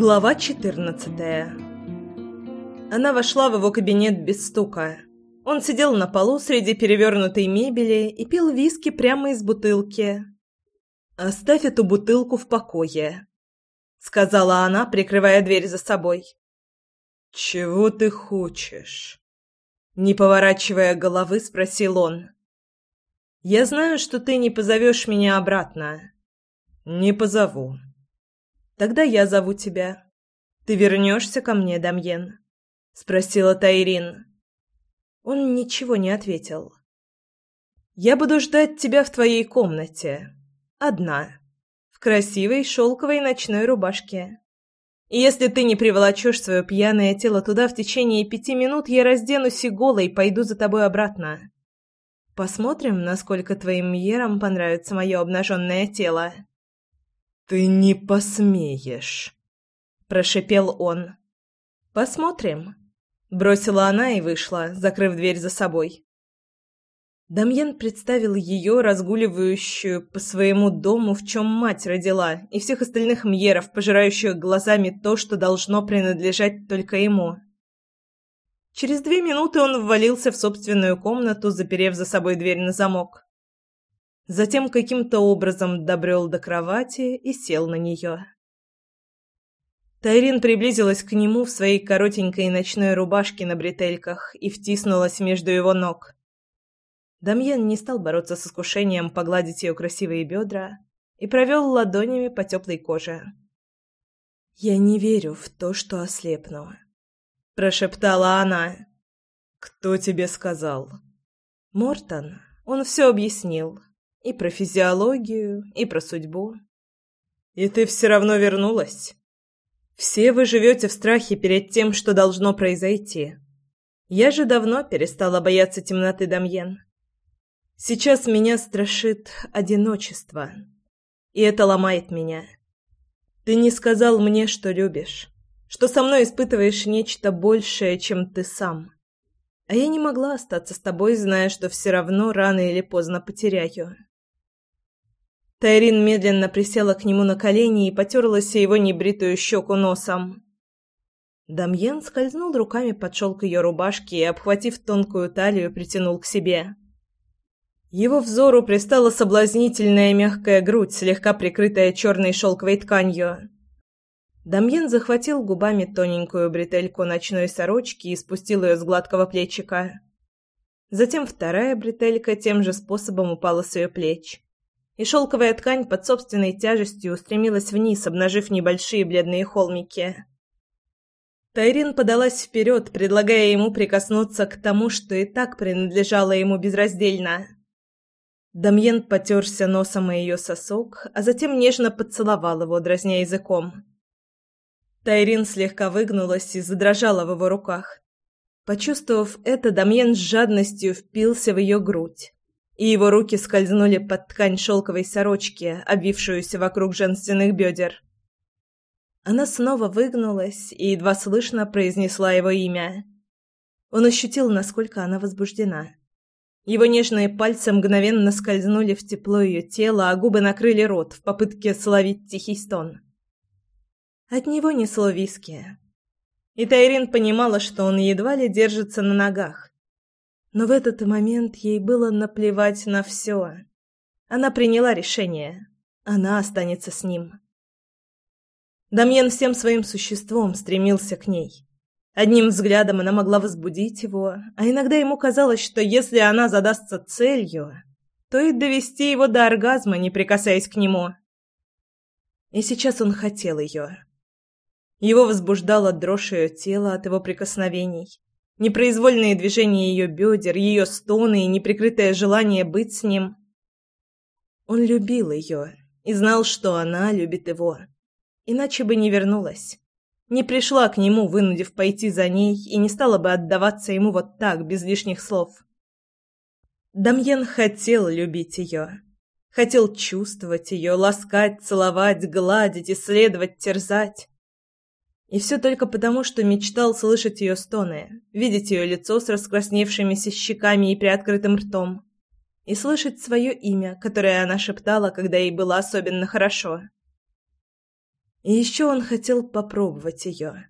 Глава 14 Она вошла в его кабинет без стука. Он сидел на полу среди перевернутой мебели и пил виски прямо из бутылки. «Оставь эту бутылку в покое», — сказала она, прикрывая дверь за собой. «Чего ты хочешь?» Не поворачивая головы, спросил он. «Я знаю, что ты не позовешь меня обратно». «Не позову», Тогда я зову тебя. Ты вернешься ко мне, Дамьен?» — спросила Тайрин. Он ничего не ответил. «Я буду ждать тебя в твоей комнате. Одна. В красивой шелковой ночной рубашке. И если ты не приволочешь свое пьяное тело туда в течение пяти минут, я разденусь и голой пойду за тобой обратно. Посмотрим, насколько твоим мьерам понравится мое обнаженное тело». «Ты не посмеешь!» – прошипел он. «Посмотрим», – бросила она и вышла, закрыв дверь за собой. Дамьен представил ее, разгуливающую по своему дому, в чем мать родила, и всех остальных мьеров, пожирающих глазами то, что должно принадлежать только ему. Через две минуты он ввалился в собственную комнату, заперев за собой дверь на замок. Затем каким-то образом добрел до кровати и сел на нее. Тайрин приблизилась к нему в своей коротенькой ночной рубашке на бретельках и втиснулась между его ног. Дамьен не стал бороться с искушением погладить ее красивые бедра и провел ладонями по теплой коже. «Я не верю в то, что ослепну», — прошептала она. «Кто тебе сказал?» «Мортон. Он все объяснил. И про физиологию, и про судьбу. И ты все равно вернулась. Все вы живете в страхе перед тем, что должно произойти. Я же давно перестала бояться темноты, Дамьен. Сейчас меня страшит одиночество. И это ломает меня. Ты не сказал мне, что любишь, что со мной испытываешь нечто большее, чем ты сам. А я не могла остаться с тобой, зная, что все равно рано или поздно потеряю. Тайрин медленно присела к нему на колени и потерлась его небритую щеку носом. Дамьен скользнул руками под шелк ее рубашки и, обхватив тонкую талию, притянул к себе. Его взору пристала соблазнительная мягкая грудь, слегка прикрытая черной шелковой тканью. Дамьен захватил губами тоненькую бретельку ночной сорочки и спустил ее с гладкого плечика. Затем вторая бретелька тем же способом упала с ее плеч и шелковая ткань под собственной тяжестью устремилась вниз, обнажив небольшие бледные холмики. Тайрин подалась вперед, предлагая ему прикоснуться к тому, что и так принадлежало ему безраздельно. Дамьен потерся носом о ее сосок, а затем нежно поцеловал его, дразня языком. Тайрин слегка выгнулась и задрожала в его руках. Почувствовав это, Дамьен с жадностью впился в ее грудь и его руки скользнули под ткань шелковой сорочки, обвившуюся вокруг женственных бедер. Она снова выгнулась и едва слышно произнесла его имя. Он ощутил, насколько она возбуждена. Его нежные пальцы мгновенно скользнули в тепло ее тела, а губы накрыли рот в попытке словить тихий стон. От него несло виски. И Тайрин понимала, что он едва ли держится на ногах. Но в этот момент ей было наплевать на все. Она приняла решение. Она останется с ним. Дамьен всем своим существом стремился к ней. Одним взглядом она могла возбудить его, а иногда ему казалось, что если она задастся целью, то и довести его до оргазма, не прикасаясь к нему. И сейчас он хотел ее. Его возбуждало дрожь ее тела от его прикосновений. Непроизвольные движения ее бедер, ее стоны и неприкрытое желание быть с ним. Он любил ее и знал, что она любит его. Иначе бы не вернулась. Не пришла к нему, вынудив пойти за ней, и не стала бы отдаваться ему вот так, без лишних слов. Дамьен хотел любить ее. Хотел чувствовать ее, ласкать, целовать, гладить, исследовать, терзать. И все только потому, что мечтал слышать ее стоны, видеть ее лицо с раскрасневшимися щеками и приоткрытым ртом, и слышать свое имя, которое она шептала, когда ей было особенно хорошо. И еще он хотел попробовать ее.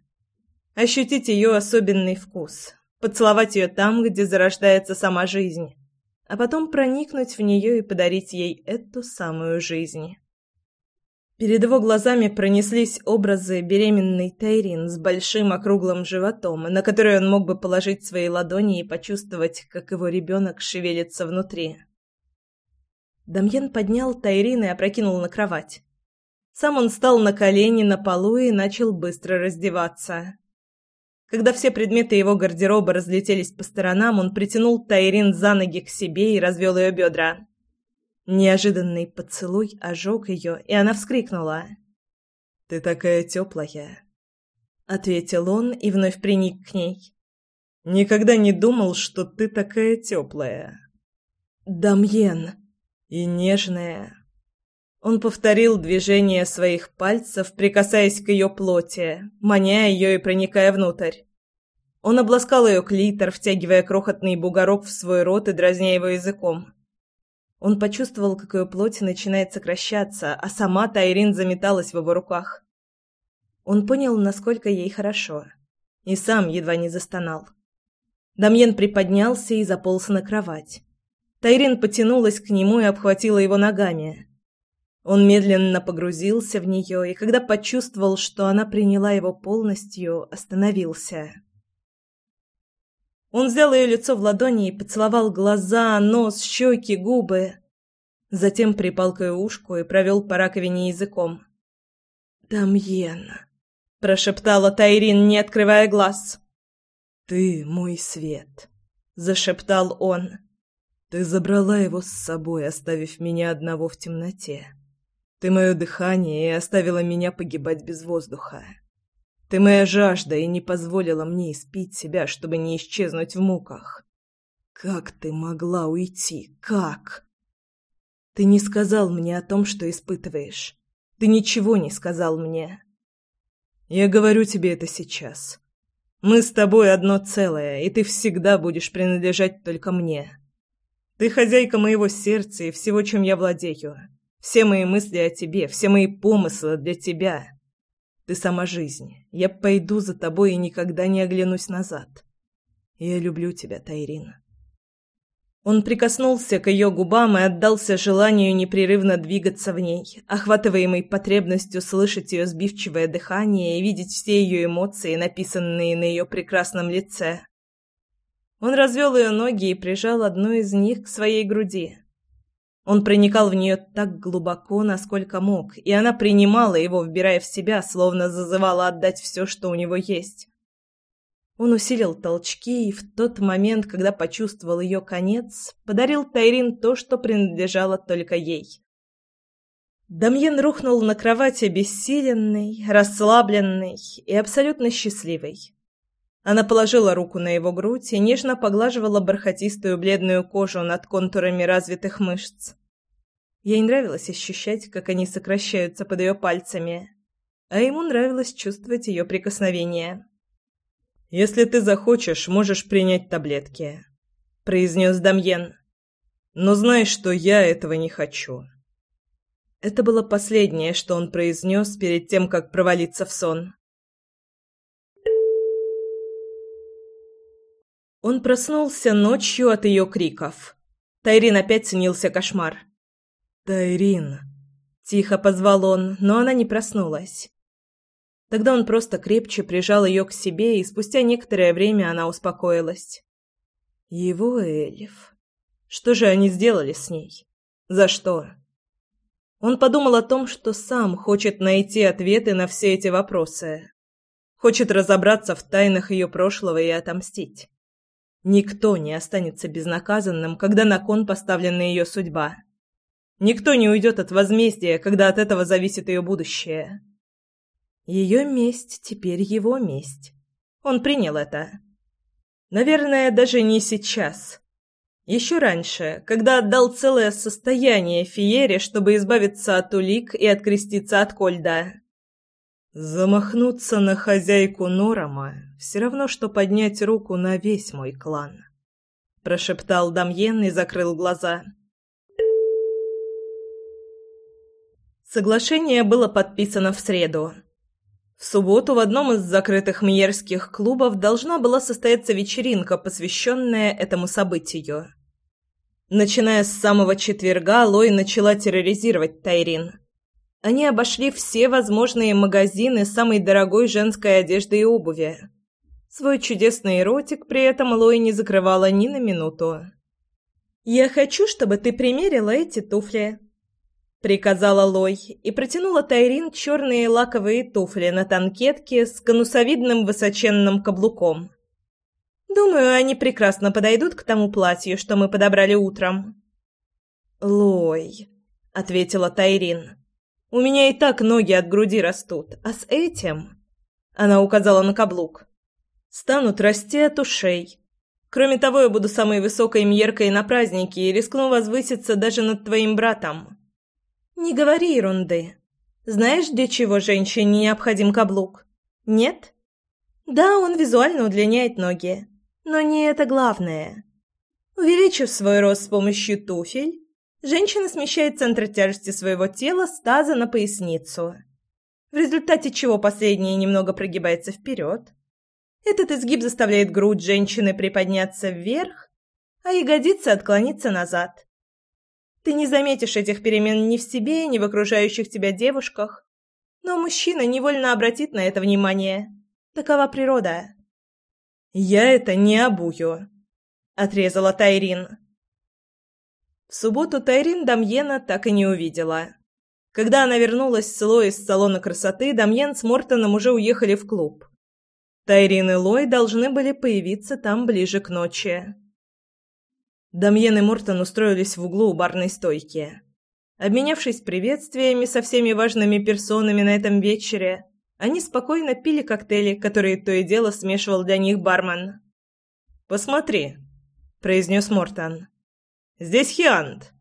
Ощутить ее особенный вкус, поцеловать ее там, где зарождается сама жизнь, а потом проникнуть в нее и подарить ей эту самую жизнь. Перед его глазами пронеслись образы беременной Тайрин с большим округлым животом, на который он мог бы положить свои ладони и почувствовать, как его ребенок шевелится внутри. Дамьен поднял Тайрин и опрокинул на кровать. Сам он встал на колени на полу и начал быстро раздеваться. Когда все предметы его гардероба разлетелись по сторонам, он притянул Тайрин за ноги к себе и развел ее бедра. Неожиданный поцелуй ожег ее, и она вскрикнула. «Ты такая теплая», — ответил он и вновь приник к ней. «Никогда не думал, что ты такая теплая». «Дамьен». «И нежная». Он повторил движение своих пальцев, прикасаясь к ее плоти, маня ее и проникая внутрь. Он обласкал ее клитор, втягивая крохотный бугорок в свой рот и дразня его языком. Он почувствовал, как ее плоть начинает сокращаться, а сама Тайрин заметалась в его руках. Он понял, насколько ей хорошо. И сам едва не застонал. Дамьен приподнялся и заполз на кровать. Тайрин потянулась к нему и обхватила его ногами. Он медленно погрузился в нее, и когда почувствовал, что она приняла его полностью, остановился. Он взял ее лицо в ладони и поцеловал глаза, нос, щеки, губы. Затем припал к ее ушку и провел по раковине языком. «Дамьен», — прошептала Тайрин, не открывая глаз. «Ты мой свет», — зашептал он. «Ты забрала его с собой, оставив меня одного в темноте. Ты мое дыхание и оставила меня погибать без воздуха. Ты моя жажда и не позволила мне испить себя, чтобы не исчезнуть в муках. Как ты могла уйти? Как? Ты не сказал мне о том, что испытываешь. Ты ничего не сказал мне. Я говорю тебе это сейчас. Мы с тобой одно целое, и ты всегда будешь принадлежать только мне. Ты хозяйка моего сердца и всего, чем я владею. Все мои мысли о тебе, все мои помыслы для тебя. Ты сама жизнь. Я пойду за тобой и никогда не оглянусь назад. Я люблю тебя, Тайрин. Он прикоснулся к ее губам и отдался желанию непрерывно двигаться в ней, охватываемой потребностью слышать ее сбивчивое дыхание и видеть все ее эмоции, написанные на ее прекрасном лице. Он развел ее ноги и прижал одну из них к своей груди. Он проникал в нее так глубоко, насколько мог, и она принимала его, вбирая в себя, словно зазывала отдать все, что у него есть. Он усилил толчки и в тот момент, когда почувствовал ее конец, подарил Тайрин то, что принадлежало только ей. Дамьен рухнул на кровати бессиленный, расслабленный и абсолютно счастливый. Она положила руку на его грудь и нежно поглаживала бархатистую бледную кожу над контурами развитых мышц. Ей нравилось ощущать, как они сокращаются под ее пальцами, а ему нравилось чувствовать ее прикосновение. «Если ты захочешь, можешь принять таблетки», — произнес Дамьен. «Но знай, что я этого не хочу». Это было последнее, что он произнес перед тем, как провалиться в сон. Он проснулся ночью от ее криков. Тайрин опять снился кошмар. «Тайрин!» – тихо позвал он, но она не проснулась. Тогда он просто крепче прижал ее к себе, и спустя некоторое время она успокоилась. Его эльф. Что же они сделали с ней? За что? Он подумал о том, что сам хочет найти ответы на все эти вопросы. Хочет разобраться в тайнах ее прошлого и отомстить. Никто не останется безнаказанным, когда на кон поставлена ее судьба. Никто не уйдет от возмездия, когда от этого зависит ее будущее. Ее месть теперь его месть. Он принял это. Наверное, даже не сейчас. Еще раньше, когда отдал целое состояние Фиере, чтобы избавиться от улик и откреститься от Кольда. Замахнуться на хозяйку Норома все равно, что поднять руку на весь мой клан. Прошептал Дамьен и закрыл глаза. Соглашение было подписано в среду. В субботу в одном из закрытых мьерских клубов должна была состояться вечеринка, посвященная этому событию. Начиная с самого четверга, Лой начала терроризировать Тайрин. Они обошли все возможные магазины самой дорогой женской одежды и обуви. Свой чудесный ротик при этом Лой не закрывала ни на минуту. «Я хочу, чтобы ты примерила эти туфли», — приказала Лой и протянула Тайрин черные лаковые туфли на танкетке с конусовидным высоченным каблуком. Думаю, они прекрасно подойдут к тому платью, что мы подобрали утром. Лой, ответила Тайрин. У меня и так ноги от груди растут, а с этим, она указала на каблук, станут расти от ушей. Кроме того, я буду самой высокой мьеркой на празднике и рискну возвыситься даже над твоим братом. Не говори ерунды. Знаешь, для чего женщине необходим каблук? Нет? Да, он визуально удлиняет ноги. Но не это главное. Увеличив свой рост с помощью туфель, женщина смещает центр тяжести своего тела с таза на поясницу, в результате чего последняя немного прогибается вперед. Этот изгиб заставляет грудь женщины приподняться вверх, а ягодицы отклониться назад. Ты не заметишь этих перемен ни в себе, ни в окружающих тебя девушках, но мужчина невольно обратит на это внимание. Такова природа. «Я это не обую», — отрезала Тайрин. В субботу Тайрин Дамьена так и не увидела. Когда она вернулась с Лой из салона красоты, Дамьен с Мортоном уже уехали в клуб. Тайрин и Лой должны были появиться там ближе к ночи. Дамьен и Мортон устроились в углу у барной стойки. Обменявшись приветствиями со всеми важными персонами на этом вечере, они спокойно пили коктейли, которые то и дело смешивал для них бармен. «Посмотри», — произнес Мортон. «Здесь Хиант».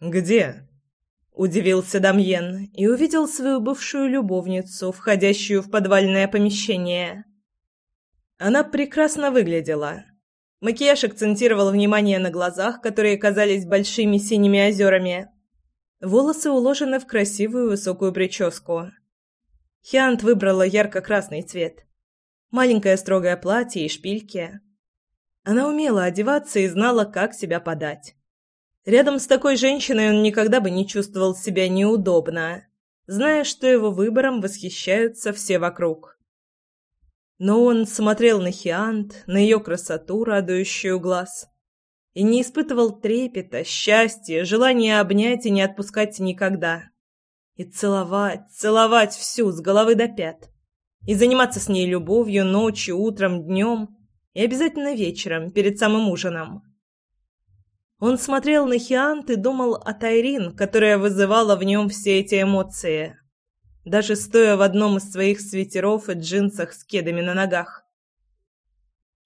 «Где?» — удивился Дамьен и увидел свою бывшую любовницу, входящую в подвальное помещение. Она прекрасно выглядела. Макияж акцентировал внимание на глазах, которые казались большими синими озерами. Волосы уложены в красивую высокую прическу. Хиант выбрала ярко-красный цвет. Маленькое строгое платье и шпильки. Она умела одеваться и знала, как себя подать. Рядом с такой женщиной он никогда бы не чувствовал себя неудобно, зная, что его выбором восхищаются все вокруг. Но он смотрел на Хиант, на ее красоту, радующую глаз, и не испытывал трепета, счастья, желания обнять и не отпускать никогда. И целовать, целовать всю, с головы до пят. И заниматься с ней любовью ночью, утром, днем. И обязательно вечером, перед самым ужином. Он смотрел на Хиант и думал о Тайрин, которая вызывала в нем все эти эмоции. Даже стоя в одном из своих свитеров и джинсах с кедами на ногах.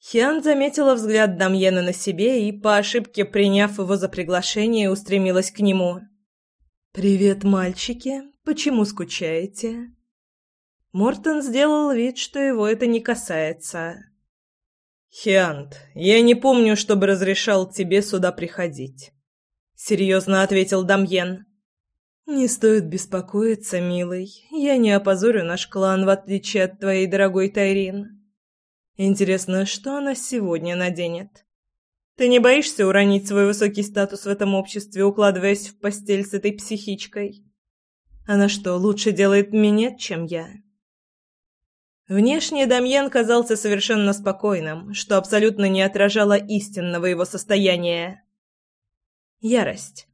Хиан заметила взгляд Дамьена на себе и, по ошибке приняв его за приглашение, устремилась к нему. «Привет, мальчики. Почему скучаете?» Мортон сделал вид, что его это не касается. «Хиант, я не помню, чтобы разрешал тебе сюда приходить», — серьезно ответил Дамьен. «Не стоит беспокоиться, милый. Я не опозорю наш клан, в отличие от твоей дорогой Тайрин. Интересно, что она сегодня наденет?» Ты не боишься уронить свой высокий статус в этом обществе, укладываясь в постель с этой психичкой? Она что, лучше делает минет, чем я?» Внешне Дамьен казался совершенно спокойным, что абсолютно не отражало истинного его состояния. Ярость.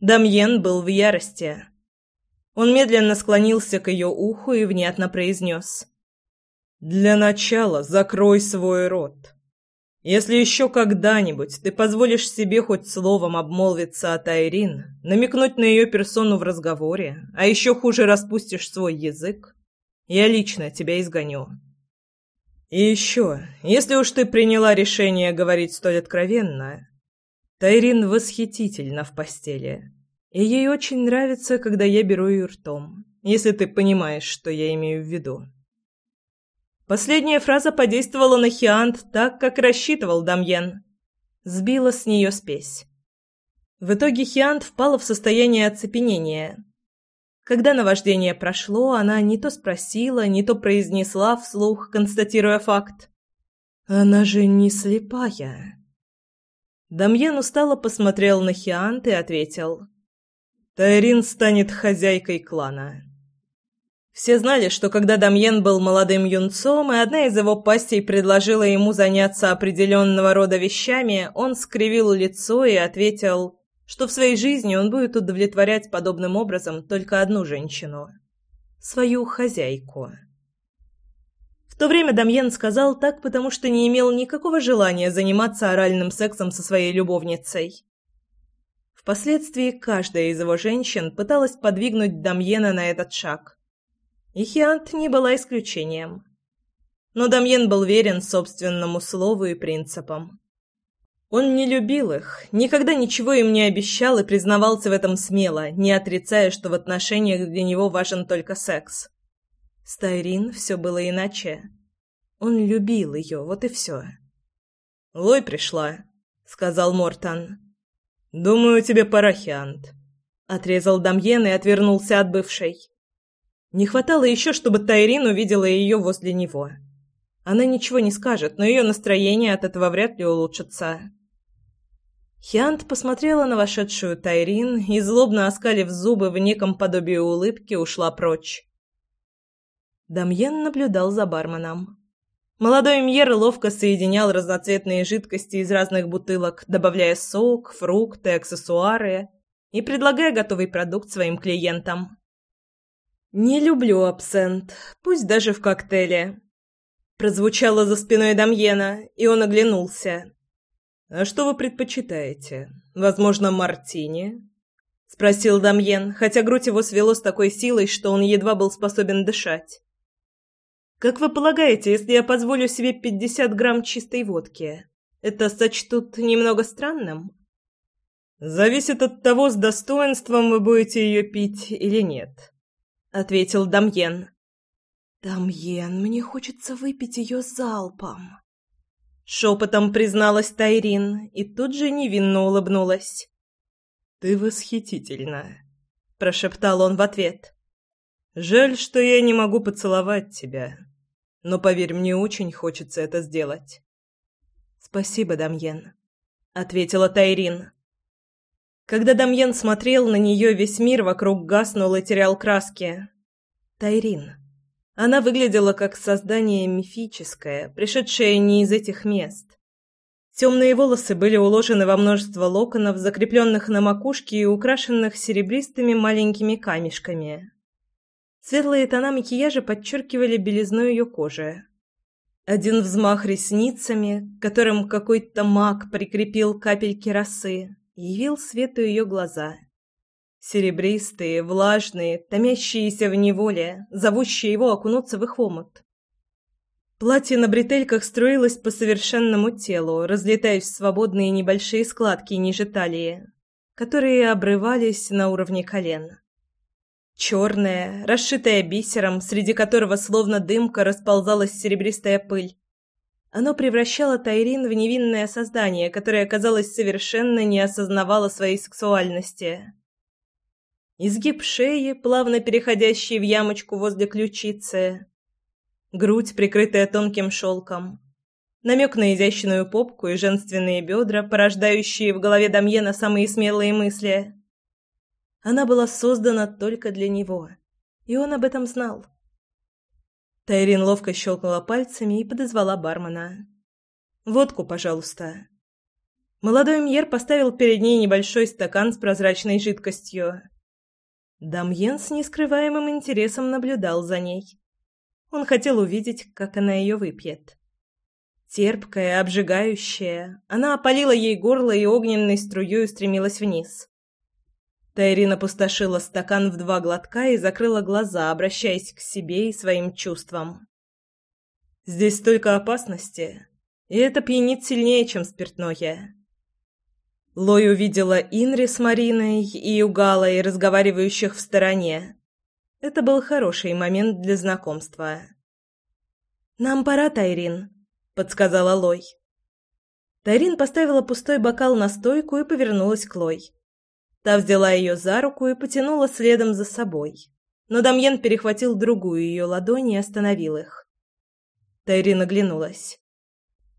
Дамьен был в ярости. Он медленно склонился к ее уху и внятно произнес. «Для начала закрой свой рот». Если еще когда-нибудь ты позволишь себе хоть словом обмолвиться о Тайрин, намекнуть на ее персону в разговоре, а еще хуже распустишь свой язык, я лично тебя изгоню. И еще, если уж ты приняла решение говорить столь откровенно, Тайрин восхитительна в постели, и ей очень нравится, когда я беру ее ртом, если ты понимаешь, что я имею в виду. Последняя фраза подействовала на Хиант так, как рассчитывал Дамьен. Сбила с нее спесь. В итоге Хиант впала в состояние оцепенения. Когда наваждение прошло, она не то спросила, не то произнесла вслух, констатируя факт. «Она же не слепая». Дамьен устало посмотрел на Хиант и ответил. «Тайрин станет хозяйкой клана». Все знали, что когда Дамьен был молодым юнцом, и одна из его пастей предложила ему заняться определенного рода вещами, он скривил лицо и ответил, что в своей жизни он будет удовлетворять подобным образом только одну женщину – свою хозяйку. То время Дамьен сказал так, потому что не имел никакого желания заниматься оральным сексом со своей любовницей. Впоследствии каждая из его женщин пыталась подвигнуть Дамьена на этот шаг – и Хиант не была исключением. Но Дамьен был верен собственному слову и принципам. Он не любил их, никогда ничего им не обещал и признавался в этом смело, не отрицая, что в отношениях для него важен только секс. С Тайрин все было иначе. Он любил ее, вот и все. «Лой пришла», — сказал Мортон. «Думаю, тебе пора, Хиант», — отрезал Дамьен и отвернулся от бывшей. Не хватало еще, чтобы Тайрин увидела ее возле него. Она ничего не скажет, но ее настроение от этого вряд ли улучшится. Хиант посмотрела на вошедшую Тайрин и, злобно оскалив зубы в неком подобии улыбки, ушла прочь. Дамьен наблюдал за барменом. Молодой Мьер ловко соединял разноцветные жидкости из разных бутылок, добавляя сок, фрукты, аксессуары и предлагая готовый продукт своим клиентам. «Не люблю абсент, пусть даже в коктейле». Прозвучало за спиной Дамьена, и он оглянулся. «А что вы предпочитаете? Возможно, мартини?» — спросил Дамьен, хотя грудь его свело с такой силой, что он едва был способен дышать. «Как вы полагаете, если я позволю себе пятьдесят грамм чистой водки, это сочтут немного странным?» «Зависит от того, с достоинством вы будете ее пить или нет», — ответил Дамьен. «Дамьен, мне хочется выпить ее залпом», — шепотом призналась Тайрин и тут же невинно улыбнулась. «Ты восхитительна», — прошептал он в ответ. «Жаль, что я не могу поцеловать тебя, но, поверь, мне очень хочется это сделать». «Спасибо, Дамьен», — ответила Тайрин. Когда Дамьен смотрел на нее, весь мир вокруг гаснул и терял краски. Тайрин. Она выглядела как создание мифическое, пришедшее не из этих мест. Темные волосы были уложены во множество локонов, закрепленных на макушке и украшенных серебристыми маленькими камешками. Светлые тона макияжа подчеркивали белизну ее кожи. Один взмах ресницами, которым какой-то маг прикрепил капельки росы, явил свету ее глаза. Серебристые, влажные, томящиеся в неволе, зовущие его окунуться в их омут. Платье на бретельках струилось по совершенному телу, разлетаясь в свободные небольшие складки ниже талии, которые обрывались на уровне колен. Черное, расшитое бисером, среди которого словно дымка расползалась серебристая пыль, оно превращало Тайрин в невинное создание, которое, казалось, совершенно не осознавало своей сексуальности. Изгиб шеи, плавно переходящий в ямочку возле ключицы. Грудь, прикрытая тонким шелком. Намек на изящную попку и женственные бедра, порождающие в голове Дамьена самые смелые мысли. Она была создана только для него, и он об этом знал. Тайрин ловко щелкнула пальцами и подозвала бармена. «Водку, пожалуйста». Молодой Мьер поставил перед ней небольшой стакан с прозрачной жидкостью. Дамьен с нескрываемым интересом наблюдал за ней. Он хотел увидеть, как она ее выпьет. Терпкая, обжигающая, она опалила ей горло и огненной струей устремилась вниз. Тайрин опустошила стакан в два глотка и закрыла глаза, обращаясь к себе и своим чувствам. «Здесь столько опасности, и это пьянит сильнее, чем спиртное». Лой увидела Инри с Мариной и Угалой, разговаривающих в стороне. Это был хороший момент для знакомства. «Нам пора, Тайрин», — подсказала Лой. Тайрин поставила пустой бокал на стойку и повернулась к Лой. Та взяла ее за руку и потянула следом за собой, но Дамьен перехватил другую ее ладонь и остановил их. Тайрин оглянулась.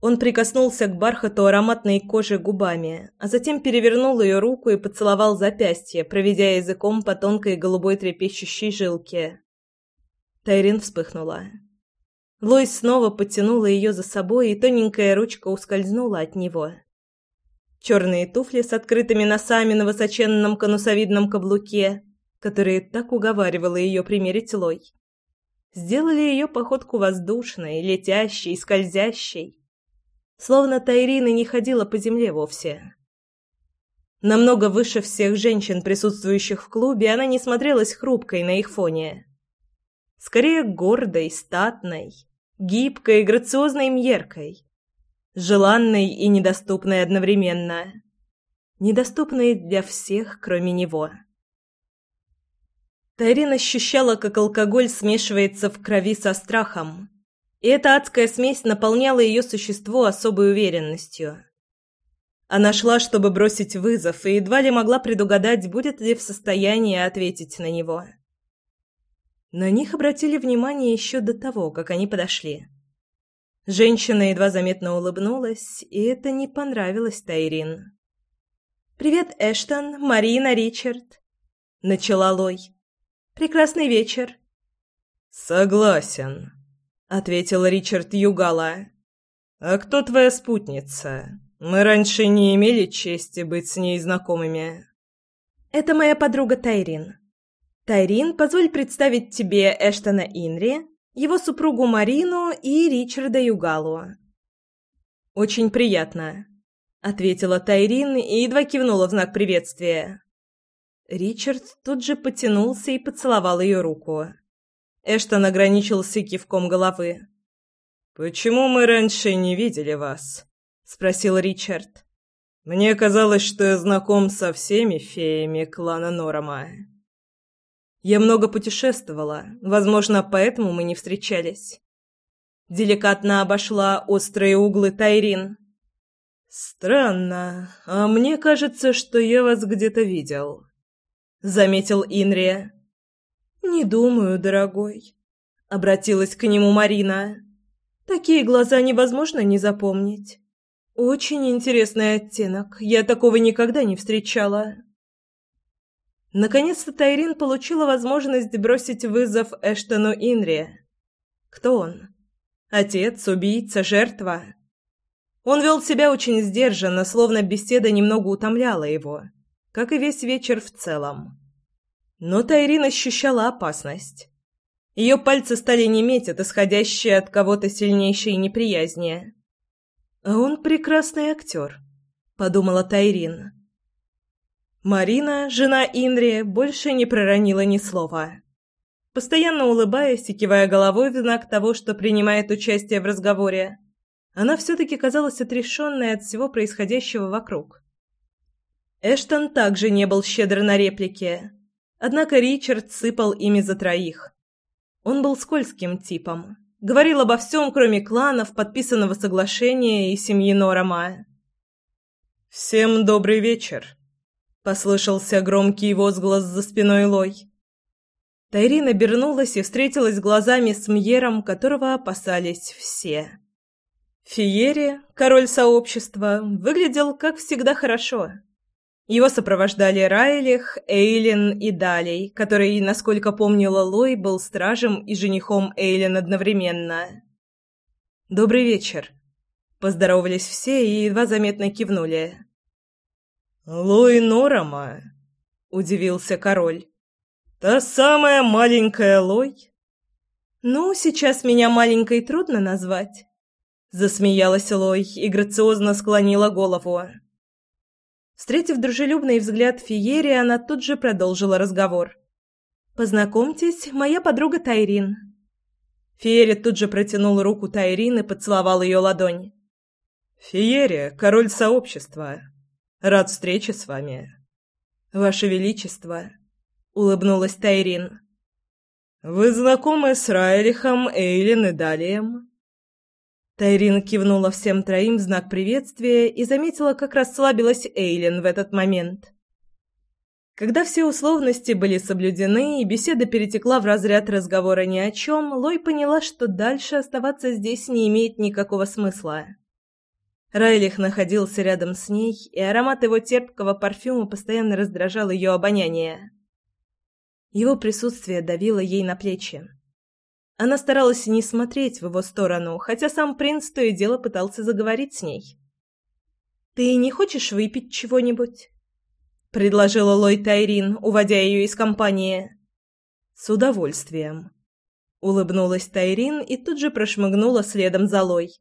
Он прикоснулся к бархату ароматной кожи губами, а затем перевернул ее руку и поцеловал запястье, проведя языком по тонкой голубой трепещущей жилке. Тайрин вспыхнула. Лойс снова потянула ее за собой, и тоненькая ручка ускользнула от него. Черные туфли с открытыми носами на высоченном конусовидном каблуке, которые так уговаривала ее примерить Лой, сделали ее походку воздушной, летящей, скользящей словно Тайрина не ходила по земле вовсе. Намного выше всех женщин, присутствующих в клубе, она не смотрелась хрупкой на их фоне. Скорее гордой, статной, гибкой, грациозной мьеркой. Желанной и недоступной одновременно. Недоступной для всех, кроме него. Тайрин ощущала, как алкоголь смешивается в крови со страхом, и эта адская смесь наполняла ее существо особой уверенностью. Она шла, чтобы бросить вызов, и едва ли могла предугадать, будет ли в состоянии ответить на него. На них обратили внимание еще до того, как они подошли. Женщина едва заметно улыбнулась, и это не понравилось Тайрин. «Привет, Эштон, Марина, Ричард», — начала Лой. «Прекрасный вечер». «Согласен», ответил Ричард Югала. А кто твоя спутница? Мы раньше не имели чести быть с ней знакомыми. Это моя подруга Тайрин. Тайрин, позволь представить тебе Эштона Инри, его супругу Марину и Ричарда Югалу. Очень приятно, ответила Тайрин и едва кивнула в знак приветствия. Ричард тут же потянулся и поцеловал ее руку. Эштон ограничился кивком головы. «Почему мы раньше не видели вас?» — спросил Ричард. «Мне казалось, что я знаком со всеми феями клана Норама». «Я много путешествовала, возможно, поэтому мы не встречались». Деликатно обошла острые углы Тайрин. «Странно, а мне кажется, что я вас где-то видел», — заметил Инрия. «Не думаю, дорогой», — обратилась к нему Марина. «Такие глаза невозможно не запомнить. Очень интересный оттенок. Я такого никогда не встречала». Наконец-то Тайрин получила возможность бросить вызов Эштону Инри. Кто он? Отец, убийца, жертва? Он вел себя очень сдержанно, словно беседа немного утомляла его, как и весь вечер в целом. Но Тайрин ощущала опасность. Ее пальцы стали неметь от исходящей от кого-то сильнейшей неприязни. «А он прекрасный актер», — подумала Тайрин. Марина, жена Инри, больше не проронила ни слова. Постоянно улыбаясь и кивая головой в знак того, что принимает участие в разговоре, она все-таки казалась отрешенной от всего происходящего вокруг. Эштон также не был щедр на реплики. Однако Ричард сыпал ими за троих. Он был скользким типом. Говорил обо всем, кроме кланов, подписанного соглашения и семьи Норама. «Всем добрый вечер!» — послышался громкий возглас за спиной Лой. Тайрин обернулась и встретилась глазами с Мьером, которого опасались все. Фиери, король сообщества, выглядел, как всегда, хорошо. Его сопровождали Райлих, Эйлин и Далей, который, насколько помнила Лой, был стражем и женихом Эйлин одновременно. «Добрый вечер», — поздоровались все и едва заметно кивнули. «Лой Норама», — удивился король. «Та самая маленькая Лой?» «Ну, сейчас меня маленькой трудно назвать», — засмеялась Лой и грациозно склонила голову. Встретив дружелюбный взгляд Фиери, она тут же продолжила разговор. «Познакомьтесь, моя подруга Тайрин». Фиери тут же протянул руку Тайрин и поцеловал ее ладонь. «Фиери, король сообщества. Рад встрече с вами». «Ваше Величество», — улыбнулась Тайрин. «Вы знакомы с Райлихом, Эйлин и Далием?» Тайрин кивнула всем троим в знак приветствия и заметила, как расслабилась Эйлин в этот момент. Когда все условности были соблюдены и беседа перетекла в разряд разговора ни о чем, Лой поняла, что дальше оставаться здесь не имеет никакого смысла. Райлих находился рядом с ней, и аромат его терпкого парфюма постоянно раздражал ее обоняние. Его присутствие давило ей на плечи. Она старалась не смотреть в его сторону, хотя сам принц то и дело пытался заговорить с ней. «Ты не хочешь выпить чего-нибудь?» — предложила Лой Тайрин, уводя ее из компании. «С удовольствием», — улыбнулась Тайрин и тут же прошмыгнула следом за Лой.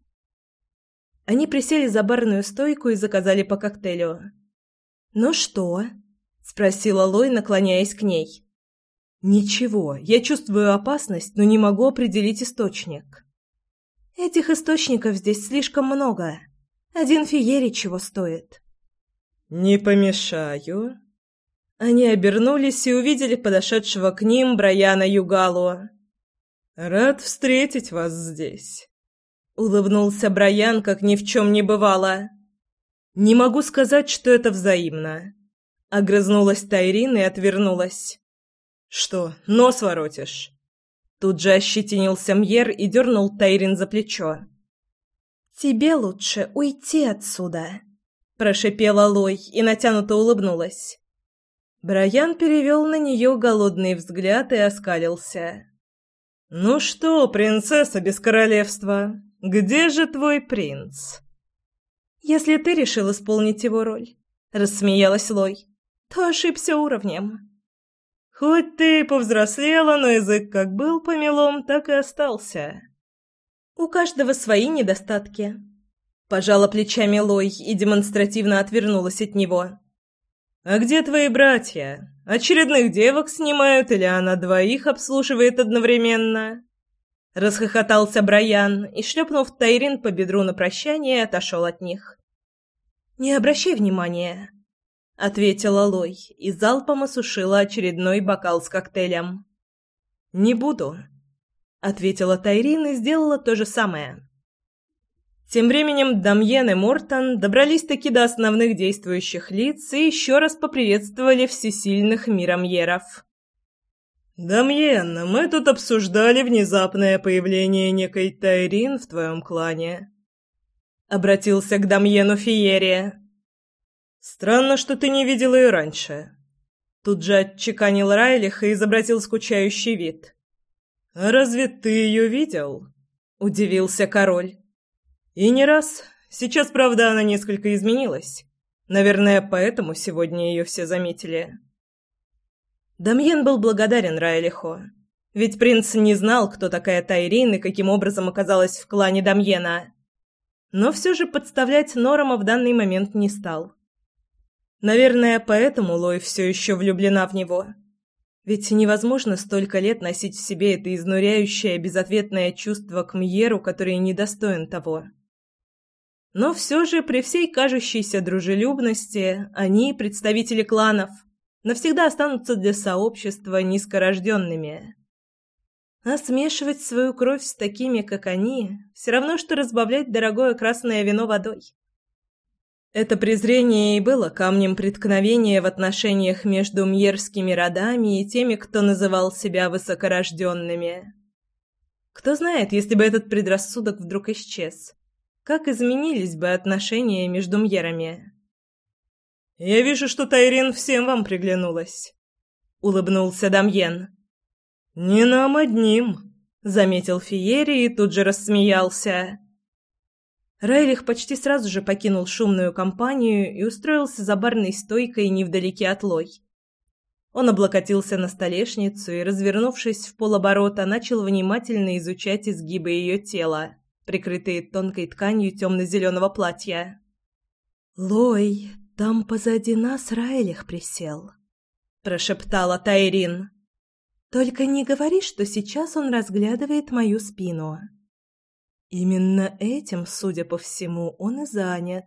Они присели за барную стойку и заказали по коктейлю. «Ну что?» — спросила Лой, наклоняясь к ней. «Ничего, я чувствую опасность, но не могу определить источник». «Этих источников здесь слишком много. Один фиери чего стоит». «Не помешаю». Они обернулись и увидели подошедшего к ним Брайана Югалу. «Рад встретить вас здесь». Улыбнулся Брайан, как ни в чем не бывало. «Не могу сказать, что это взаимно». Огрызнулась Тайрин и отвернулась. «Что, нос воротишь?» Тут же ощетинился Мьер и дернул Тайрин за плечо. «Тебе лучше уйти отсюда», прошипела Лой и натянуто улыбнулась. Брайан перевел на нее голодный взгляд и оскалился. «Ну что, принцесса без королевства, где же твой принц?» «Если ты решил исполнить его роль», — рассмеялась Лой, — «то ошибся уровнем». «Хоть ты и повзрослела, но язык как был помелом, так и остался». «У каждого свои недостатки», Пожала плечами Лой и демонстративно отвернулась от него. «А где твои братья? Очередных девок снимают или она двоих обслуживает одновременно?» Расхохотался Брайан и, шлепнув Тайрин по бедру на прощание, отошел от них. «Не обращай внимания», — ответила Лой и залпом осушила очередной бокал с коктейлем. «Не буду», — ответила Тайрин и сделала то же самое. Тем временем Дамьен и Мортон добрались-таки до основных действующих лиц и еще раз поприветствовали всесильных миромьеров. «Дамьен, мы тут обсуждали внезапное появление некой Тайрин в твоем клане». Обратился к Дамьену Фиерия. «Странно, что ты не видел ее раньше». Тут же отчеканил Райлих и изобразил скучающий вид. «А разве ты ее видел?» — удивился король. И не раз. Сейчас, правда, она несколько изменилась. Наверное, поэтому сегодня ее все заметили. Дамьен был благодарен Райлихо. Ведь принц не знал, кто такая Тайрин и каким образом оказалась в клане Дамьена. Но все же подставлять Норома в данный момент не стал. Наверное, поэтому Лой все еще влюблена в него. Ведь невозможно столько лет носить в себе это изнуряющее безответное чувство к Мьеру, который недостоин того. Но все же при всей кажущейся дружелюбности они, представители кланов, навсегда останутся для сообщества низкорожденными. А смешивать свою кровь с такими, как они, все равно, что разбавлять дорогое красное вино водой. Это презрение и было камнем преткновения в отношениях между мьерскими родами и теми, кто называл себя высокорожденными. Кто знает, если бы этот предрассудок вдруг исчез как изменились бы отношения между Мьерами. «Я вижу, что Тайрин всем вам приглянулась», — улыбнулся Дамьен. «Не нам одним», — заметил Фиери и тут же рассмеялся. Райлих почти сразу же покинул шумную компанию и устроился за барной стойкой невдалеке от Лой. Он облокотился на столешницу и, развернувшись в полоборота, начал внимательно изучать изгибы ее тела прикрытые тонкой тканью темно-зеленого платья. «Лой, там позади нас Райлих присел», — прошептала Тайрин. «Только не говори, что сейчас он разглядывает мою спину». Именно этим, судя по всему, он и занят.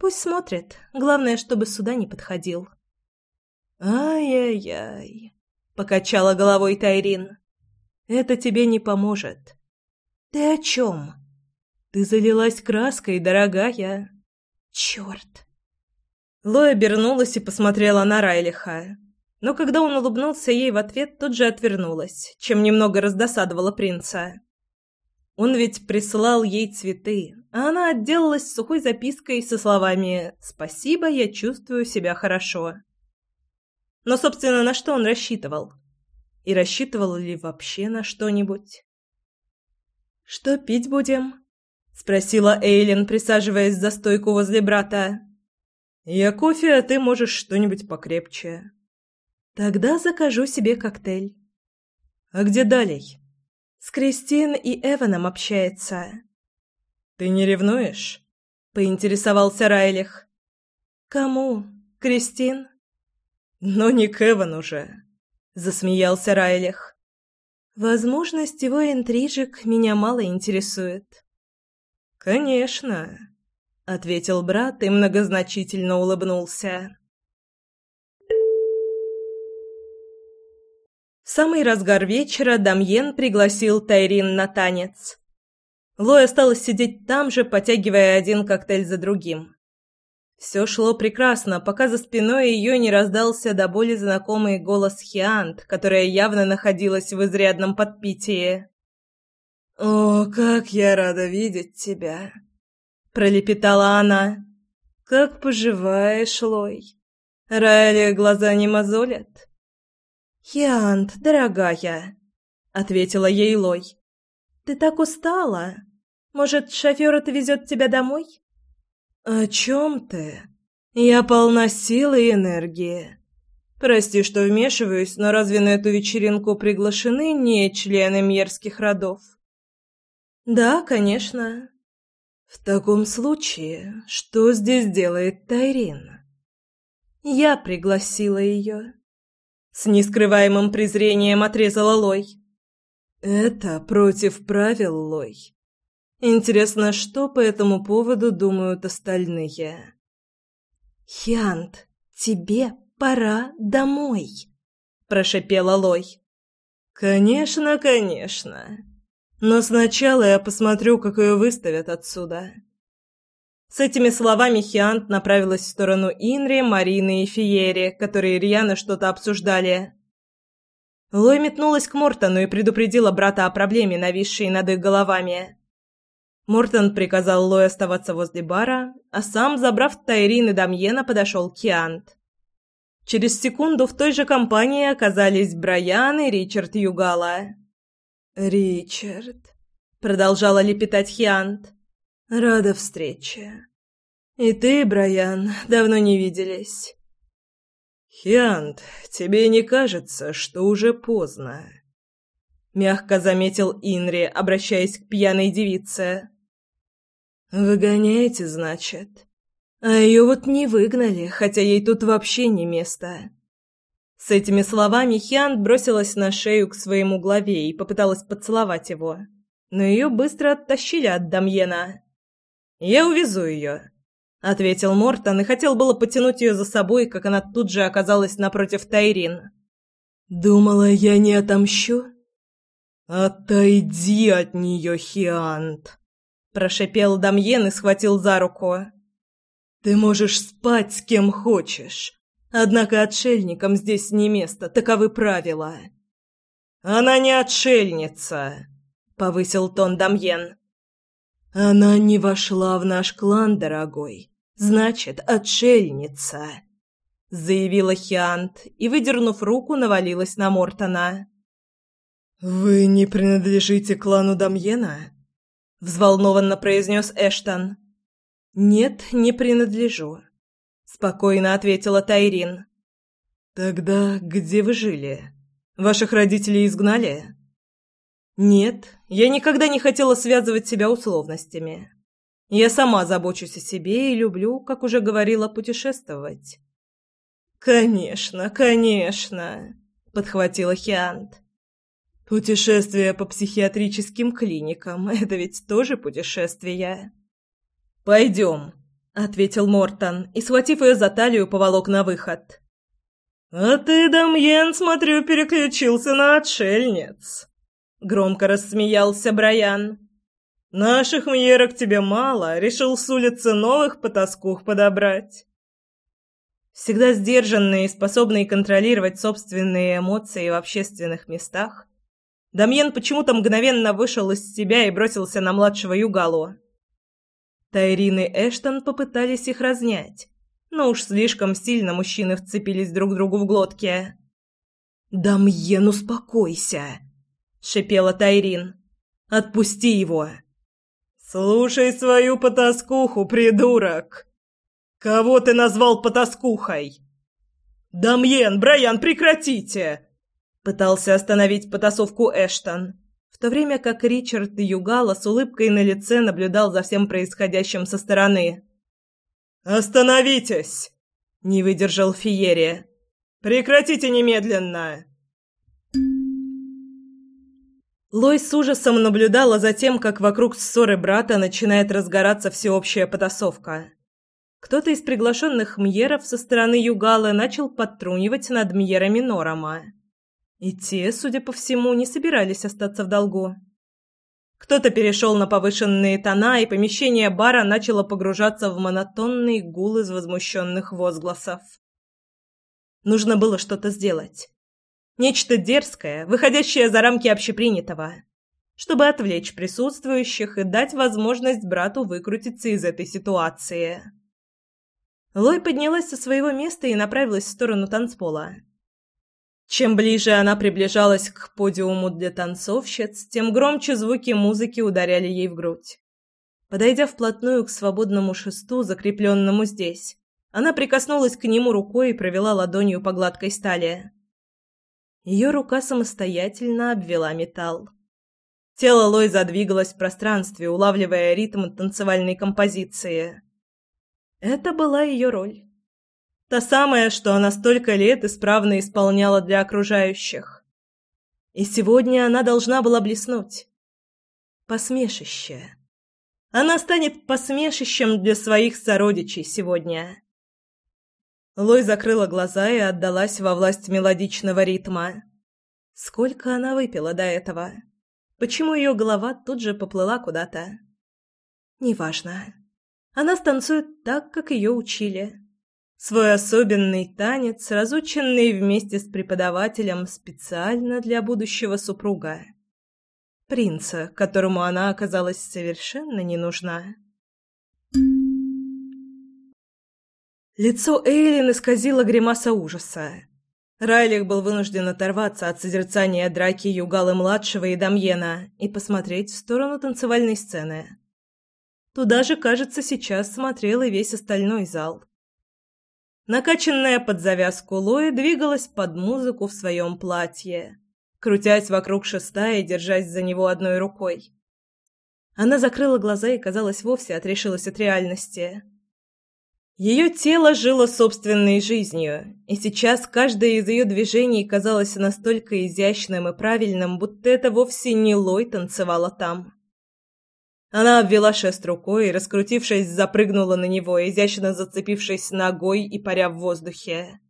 Пусть смотрит, главное, чтобы сюда не подходил. «Ай-яй-яй», — покачала головой Тайрин. «Это тебе не поможет. «Ты о чем?» «Ты залилась краской, дорогая». «Черт!» Лоя обернулась и посмотрела на Райлиха. Но когда он улыбнулся ей в ответ, тут же отвернулась, чем немного раздосадовала принца. Он ведь прислал ей цветы, а она отделалась сухой запиской со словами «Спасибо, я чувствую себя хорошо». Но, собственно, на что он рассчитывал? И рассчитывал ли вообще на что-нибудь? «Что пить будем?» — спросила Эйлин, присаживаясь за стойку возле брата. «Я кофе, а ты можешь что-нибудь покрепче». «Тогда закажу себе коктейль». «А где Далей?» «С Кристин и Эваном общается». «Ты не ревнуешь?» — поинтересовался Райлих. «Кому? Кристин?» «Но не к Эвану же», — засмеялся Райлих. «Возможность его интрижек меня мало интересует». «Конечно», — ответил брат и многозначительно улыбнулся. В самый разгар вечера Дамьен пригласил Тайрин на танец. Лоя осталась сидеть там же, потягивая один коктейль за другим. Все шло прекрасно, пока за спиной ее не раздался до боли знакомый голос Хиант, которая явно находилась в изрядном подпитии. «О, как я рада видеть тебя!» — пролепетала она. «Как поживаешь, Лой? Райли глаза не мозолят?» «Хиант, дорогая», — ответила ей Лой. «Ты так устала. Может, шофер отвезет тебя домой?» «О чем ты? Я полна силы и энергии. Прости, что вмешиваюсь, но разве на эту вечеринку приглашены не члены мерзких родов?» «Да, конечно». «В таком случае, что здесь делает Тайрин?» «Я пригласила ее». С нескрываемым презрением отрезала Лой. «Это против правил, Лой. Интересно, что по этому поводу думают остальные?» «Хиант, тебе пора домой», — прошепела Лой. «Конечно, конечно. Но сначала я посмотрю, как ее выставят отсюда». С этими словами Хиант направилась в сторону Инри, Марины и Фиери, которые рьяно что-то обсуждали. Лой метнулась к Мортону и предупредила брата о проблеме, нависшей над их головами. Мортон приказал Лой оставаться возле бара, а сам, забрав Тайрин и Дамьена, подошел к Хиант. Через секунду в той же компании оказались Брайан и Ричард Югала. «Ричард», — продолжала лепетать Хиант, — Рада встрече. И ты, Брайан, давно не виделись. Хиант, тебе не кажется, что уже поздно? Мягко заметил Инри, обращаясь к пьяной девице. Выгоняете, значит? А ее вот не выгнали, хотя ей тут вообще не место. С этими словами Хиант бросилась на шею к своему главе и попыталась поцеловать его. Но ее быстро оттащили от Дамьена. «Я увезу ее», — ответил Мортон и хотел было потянуть ее за собой, как она тут же оказалась напротив Тайрин. «Думала, я не отомщу?» «Отойди от нее, Хиант!» — прошипел Дамьен и схватил за руку. «Ты можешь спать с кем хочешь, однако отшельникам здесь не место, таковы правила». «Она не отшельница», — повысил тон Дамьен. Она не вошла в наш клан, дорогой. Значит, отшельница, заявила Хиант и, выдернув руку, навалилась на Мортона. Вы не принадлежите клану Дамьена? взволнованно произнес Эштон. Нет, не принадлежу, спокойно ответила Тайрин. Тогда где вы жили? Ваших родителей изгнали? Нет, я никогда не хотела связывать себя условностями. Я сама забочусь о себе и люблю, как уже говорила, путешествовать. Конечно, конечно, подхватила Хиант. Путешествие по психиатрическим клиникам это ведь тоже путешествие. Пойдем, ответил Мортон и, схватив ее за талию, поволок на выход. А ты, Дамьен, смотрю, переключился на отшельниц. Громко рассмеялся Брайан. «Наших мьерок тебе мало, решил с улицы новых потаскух подобрать». Всегда сдержанный и способный контролировать собственные эмоции в общественных местах, Дамьен почему-то мгновенно вышел из себя и бросился на младшего Югалу. Тайрин и Эштон попытались их разнять, но уж слишком сильно мужчины вцепились друг другу в глотки. «Дамьен, успокойся!» — шипела Тайрин. «Отпусти его!» «Слушай свою потаскуху, придурок! Кого ты назвал потаскухой?» «Дамьен, Брайан, прекратите!» Пытался остановить потасовку Эштон, в то время как Ричард Югала с улыбкой на лице наблюдал за всем происходящим со стороны. «Остановитесь!» — не выдержал Фиери. «Прекратите немедленно!» Лой с ужасом наблюдала за тем, как вокруг ссоры брата начинает разгораться всеобщая потасовка. Кто-то из приглашенных Мьеров со стороны Югалы начал подтрунивать над Мьерами Норома. И те, судя по всему, не собирались остаться в долгу. Кто-то перешел на повышенные тона, и помещение бара начало погружаться в монотонный гул из возмущенных возгласов. Нужно было что-то сделать. Нечто дерзкое, выходящее за рамки общепринятого, чтобы отвлечь присутствующих и дать возможность брату выкрутиться из этой ситуации. Лой поднялась со своего места и направилась в сторону танцпола. Чем ближе она приближалась к подиуму для танцовщиц, тем громче звуки музыки ударяли ей в грудь. Подойдя вплотную к свободному шесту, закрепленному здесь, она прикоснулась к нему рукой и провела ладонью по гладкой стали. Ее рука самостоятельно обвела металл. Тело Лой задвигалось в пространстве, улавливая ритм танцевальной композиции. Это была ее роль. Та самая, что она столько лет исправно исполняла для окружающих. И сегодня она должна была блеснуть. Посмешище. Она станет посмешищем для своих сородичей сегодня. Лой закрыла глаза и отдалась во власть мелодичного ритма. Сколько она выпила до этого? Почему ее голова тут же поплыла куда-то? Неважно. Она станцует так, как ее учили. Свой особенный танец, разученный вместе с преподавателем специально для будущего супруга. Принца, которому она оказалась совершенно не нужна. Лицо Эйлин исказило гримаса ужаса. Райлих был вынужден оторваться от созерцания драки Югалы-младшего и Дамьена и посмотреть в сторону танцевальной сцены. Туда же, кажется, сейчас смотрел и весь остальной зал. Накачанная под завязку Лоя двигалась под музыку в своем платье, крутясь вокруг шеста и держась за него одной рукой. Она закрыла глаза и, казалось, вовсе отрешилась от реальности. Ее тело жило собственной жизнью, и сейчас каждое из ее движений казалось настолько изящным и правильным, будто это вовсе не Лой танцевала там. Она обвела шест рукой раскрутившись, запрыгнула на него, изящно зацепившись ногой и паря в воздухе.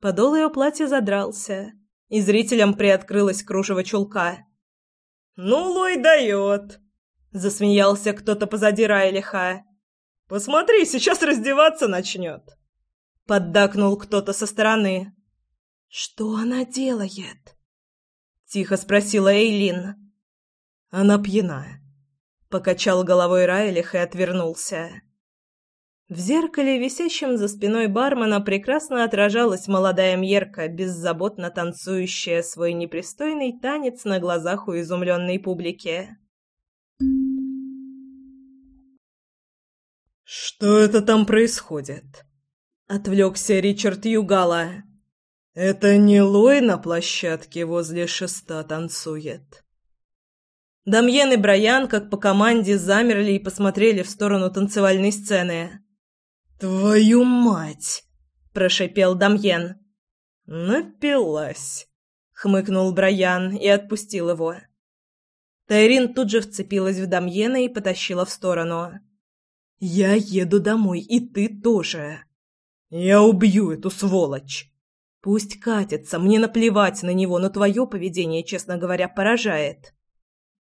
Подол ее платья задрался, и зрителям приоткрылась кружево чулка. «Ну, Лой дает!» — засмеялся кто-то позади Райлиха. «Посмотри, сейчас раздеваться начнет!» Поддакнул кто-то со стороны. «Что она делает?» — тихо спросила Эйлин. «Она пьяная покачал головой Райлих и отвернулся. В зеркале, висящем за спиной бармена, прекрасно отражалась молодая Мьерка, беззаботно танцующая свой непристойный танец на глазах у изумленной публики. «Что это там происходит?» — отвлекся Ричард Югала. «Это не Лой на площадке возле шеста танцует?» Дамьен и Брайан, как по команде, замерли и посмотрели в сторону танцевальной сцены. «Твою мать!» – прошипел Дамьен. «Напилась!» – хмыкнул Брайан и отпустил его. Тайрин тут же вцепилась в Дамьена и потащила в сторону. «Я еду домой, и ты тоже!» «Я убью эту сволочь!» «Пусть катится, мне наплевать на него, но твое поведение, честно говоря, поражает».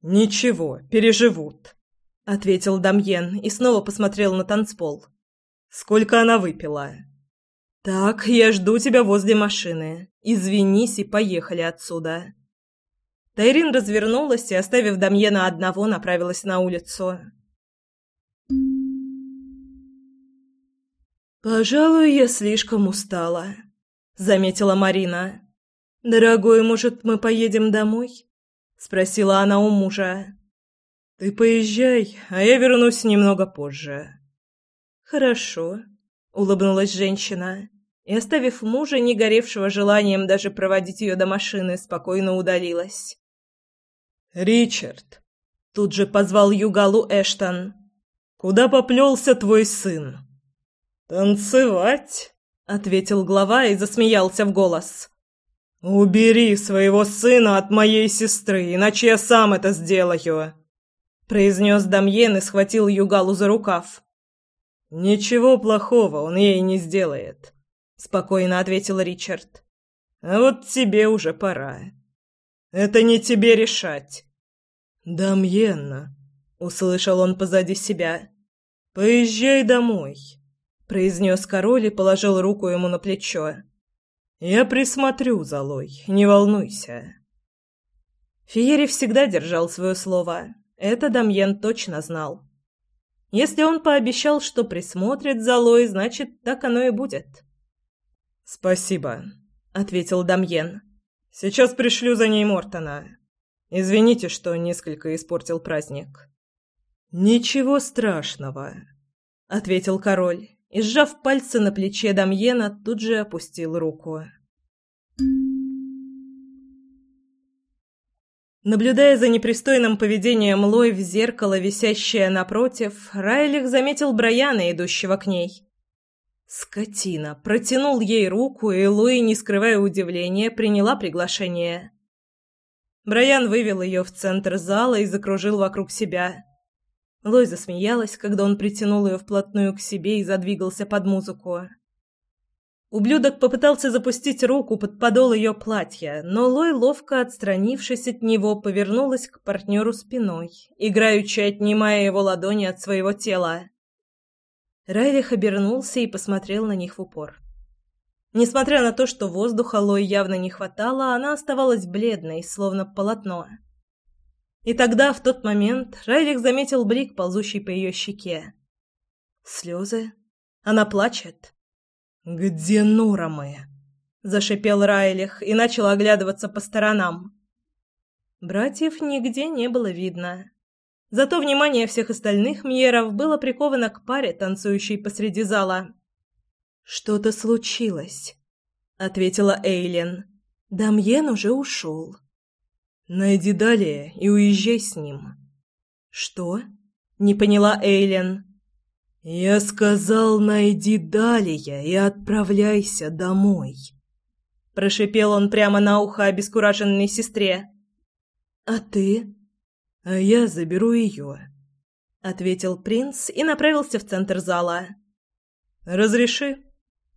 «Ничего, переживут», — ответил Дамьен и снова посмотрел на танцпол. «Сколько она выпила?» «Так, я жду тебя возле машины. Извинись и поехали отсюда». Тайрин развернулась и, оставив Дамьена одного, направилась на улицу. «Пожалуй, я слишком устала», — заметила Марина. «Дорогой, может, мы поедем домой?» — спросила она у мужа. «Ты поезжай, а я вернусь немного позже». «Хорошо», — улыбнулась женщина и, оставив мужа, не горевшего желанием даже проводить ее до машины, спокойно удалилась. «Ричард!» — тут же позвал Югалу Эштон. «Куда поплелся твой сын?» «Танцевать!» — ответил глава и засмеялся в голос. «Убери своего сына от моей сестры, иначе я сам это сделаю!» произнес Дамьен и схватил Югалу за рукав. «Ничего плохого он ей не сделает», — спокойно ответил Ричард. «А вот тебе уже пора. Это не тебе решать». «Дамьенна», — услышал он позади себя. «Поезжай домой», — произнес король и положил руку ему на плечо. «Я присмотрю за Лой, не волнуйся». Фиери всегда держал свое слово. Это Дамьен точно знал. Если он пообещал, что присмотрит за Лой, значит, так оно и будет. «Спасибо», — ответил Дамьен. «Сейчас пришлю за ней Мортона. Извините, что несколько испортил праздник». «Ничего страшного», — ответил король и, сжав пальцы на плече Дамьена, тут же опустил руку. Наблюдая за непристойным поведением Лой в зеркало, висящее напротив, Райлих заметил Брайана, идущего к ней. Скотина протянул ей руку, и Лой, не скрывая удивления, приняла приглашение. Брайан вывел ее в центр зала и закружил вокруг себя. Лой засмеялась, когда он притянул ее вплотную к себе и задвигался под музыку. Ублюдок попытался запустить руку под подол ее платья, но Лой, ловко отстранившись от него, повернулась к партнеру спиной, играючи отнимая его ладони от своего тела. Райлих обернулся и посмотрел на них в упор. Несмотря на то, что воздуха Лой явно не хватало, она оставалась бледной, словно полотно. И тогда, в тот момент, Райлих заметил блик, ползущий по ее щеке. Слезы? Она плачет? «Где Нурамы?» — зашипел Райлих и начал оглядываться по сторонам. Братьев нигде не было видно. Зато внимание всех остальных Мьеров было приковано к паре, танцующей посреди зала. «Что-то случилось», — ответила Эйлен. «Дамьен уже ушел». «Найди далее и уезжай с ним». «Что?» — не поняла Эйлен. «Я сказал, найди Далия и отправляйся домой», — прошипел он прямо на ухо обескураженной сестре. «А ты?» «А я заберу ее», — ответил принц и направился в центр зала. «Разреши», —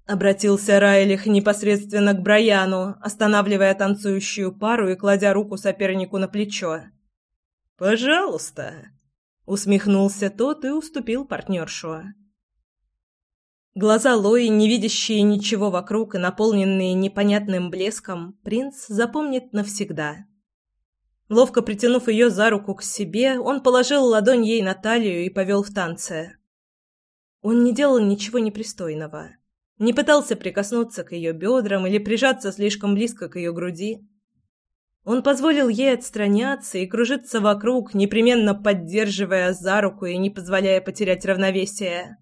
обратился Райлих непосредственно к Брайану, останавливая танцующую пару и кладя руку сопернику на плечо. «Пожалуйста», Усмехнулся тот и уступил партнершу. Глаза Лои, не видящие ничего вокруг и наполненные непонятным блеском, принц запомнит навсегда. Ловко притянув ее за руку к себе, он положил ладонь ей на талию и повел в танце. Он не делал ничего непристойного. Не пытался прикоснуться к ее бедрам или прижаться слишком близко к ее груди. Он позволил ей отстраняться и кружиться вокруг, непременно поддерживая за руку и не позволяя потерять равновесие.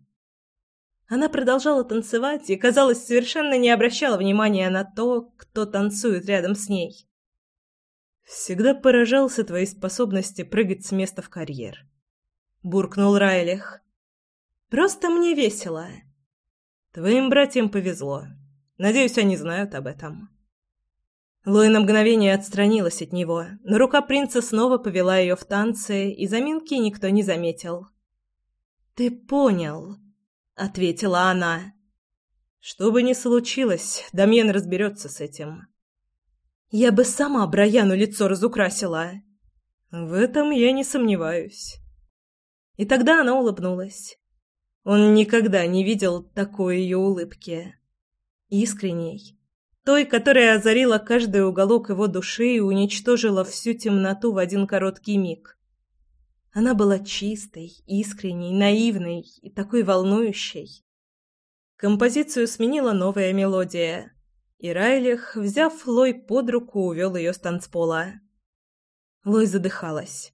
Она продолжала танцевать и, казалось, совершенно не обращала внимания на то, кто танцует рядом с ней. «Всегда поражался твоей способности прыгать с места в карьер», — буркнул Райлих. «Просто мне весело». «Твоим братьям повезло. Надеюсь, они знают об этом». Лой на мгновение отстранилась от него, но рука принца снова повела ее в танцы, и заминки никто не заметил. «Ты понял», — ответила она. «Что бы ни случилось, Дамьен разберется с этим». «Я бы сама Брайану лицо разукрасила». «В этом я не сомневаюсь». И тогда она улыбнулась. Он никогда не видел такой ее улыбки. Искренней. Той, которая озарила каждый уголок его души и уничтожила всю темноту в один короткий миг. Она была чистой, искренней, наивной и такой волнующей. Композицию сменила новая мелодия, и Райлих, взяв Лой под руку, увел ее с танцпола. Лой задыхалась.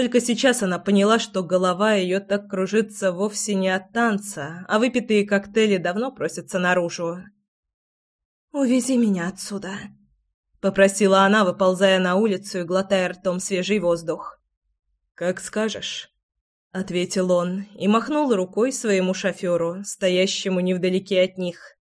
Только сейчас она поняла, что голова ее так кружится вовсе не от танца, а выпитые коктейли давно просятся наружу. «Увези меня отсюда», — попросила она, выползая на улицу и глотая ртом свежий воздух. «Как скажешь», — ответил он и махнул рукой своему шоферу, стоящему невдалеке от них.